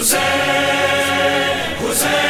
حقیقت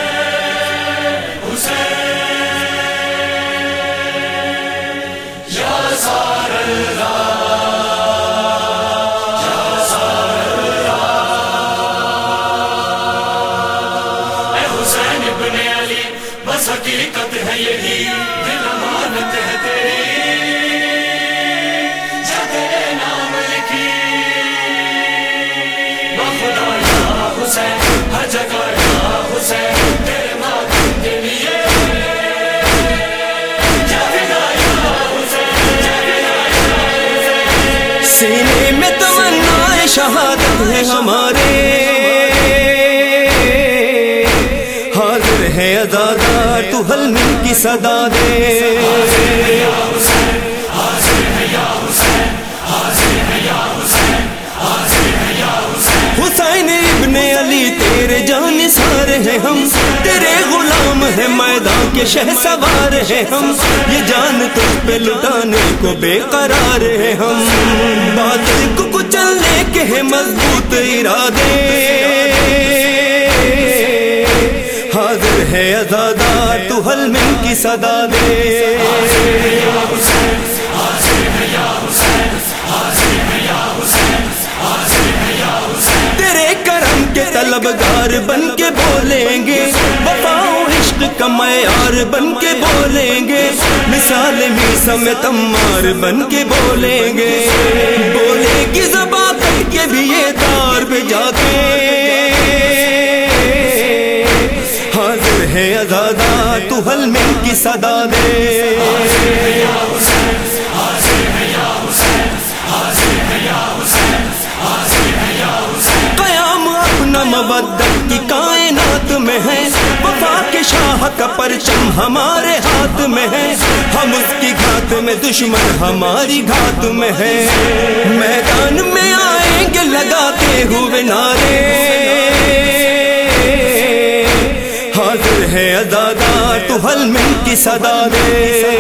ادادا کی صدا دے۔ حسین ابن علی تیرے جان سارے ہیں ہم۔ تیرے غلام ہے میدان کے شہ سوار ہیں ہم۔ یہ جان تو پہ لٹانے کو بے قرار ہے ہم۔ بات کو کچلنے کے ہیں مضبوط ارادے۔ ہے ازادار تو حل من کی صدا دے۔ تیرے کرم کے طلبگار بن کے بولیں گے، وفا عشق کا معیار بن کے بولیں گے۔ مثال می سمت تمار بن کے بولیں گے۔ بولے کی صدا دے۔ قیام اپنا مبدت کی کائنات میں ہے۔ وفا کے شاہ کا پرچم ہمارے ہاتھ میں ہے۔ ہم اس کی گھات میں دشمن ہماری گھات میں ہے۔ میدان میں آئیں گے، لگاتے ہوئے نعرے۔ ہے ازادار تو حل من کی صدا دے۔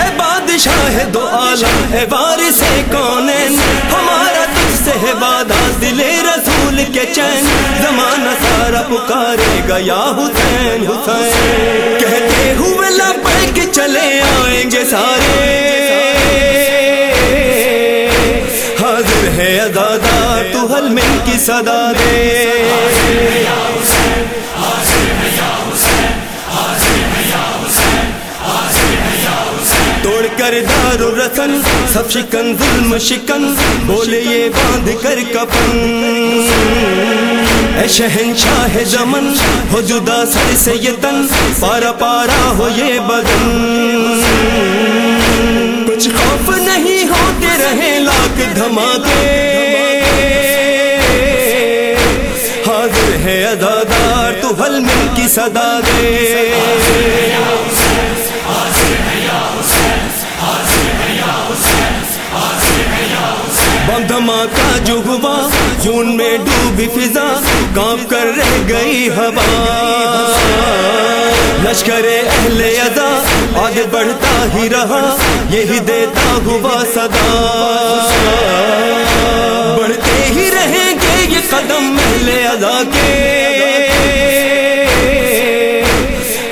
اے بادشاہ دو عالم اے وارث کون ہمارا تجھ سے ہے وعدہ، دل رسول کے چین۔ زمانہ سارا پکارے گا یا حسین حسین۔ کہتے ہوئے لبے کے چلے آئیں گے سارے۔ ہے ازادار تو حل من کی صدا دے۔ توڑ کر دار و رسن سب شکن، ظلم شکن، بولے یہ باندھ کر کپن اے شہنشاہ زمن، ہو جدا سر سے یہ تن، پارا پارا ہو یہ بدن۔ کچھ خوف نہیں ہوتے رہے دھماکے۔ حاضر ہے ادادار تو حل مل کی صدا دے۔ بم دھماکہ جو ہوا خون میں ڈوبی فضا، کام کر رہ گئی ہوا۔ لشکر اہل ادا آگے بڑھتا ہی رہا، یہی دیتا ہوا صدا۔ بڑھتے ہی رہیں گے یہ قدم اہل ادا کے۔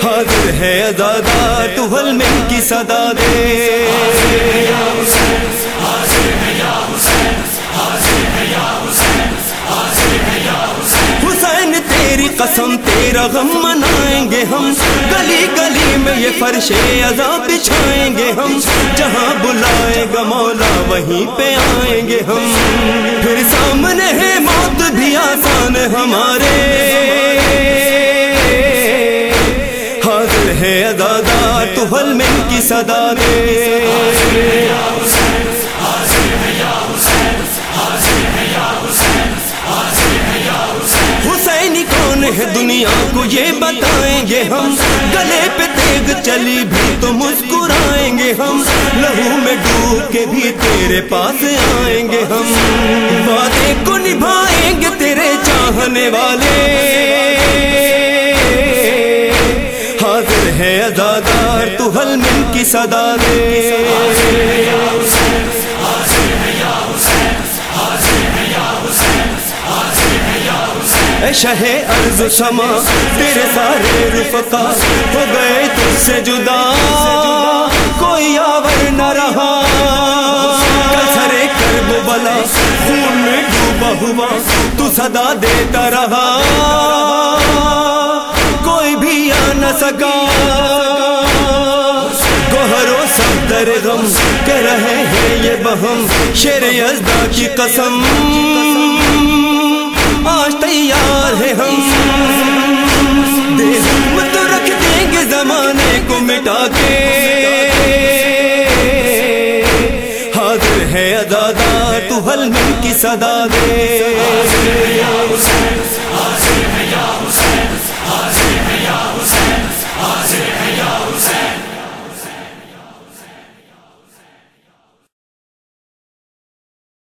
حاضر ہے ازادار تو حل من کی صدا دے۔ قسم تیرا غم منائیں گے ہم۔ گلی گلی میں یہ فرش ازا بچھائیں گے ہم۔ جہاں بلائے گا مولا وہیں پہ آئیں گے ہم۔ پھر سامنے ہے موت بھی آسان ہمارے۔ حاضر ہے ازادار تو حل من کی صدا دے ہے دنیا کو یہ بتائیں گے ہم۔ گلے پہ تیگ چلی بھی تو مسکرائیں گے ہم۔ لہو میں ڈوب کے بھی تیرے پاس آئیں گے ہم۔ وعدے کو نبھائیں گے تیرے چاہنے والے۔ حاضر ہے ازادار تو حل من کی کی صدا دے اے شہ ارض و سما تیرے سارے رفقا، ہو گئے تجھ سے جدا، کوئی آور نہ رہا۔ کسرے کرب بلا، خون میں ڈوبا ہوا، تو صدا دیتا رہا۔ کوئی بھی آ نہ سکا۔ گوہرو سب در غم کہ رہے ہیں یہ بہم، شیر یزدہ کی قسم۔ آج تیار ہے ہم۔ دے ہم تو رکھ دیں گے زمانے کو مٹا کے۔ حاضر ہے ادادا تو حل کی صدا دے۔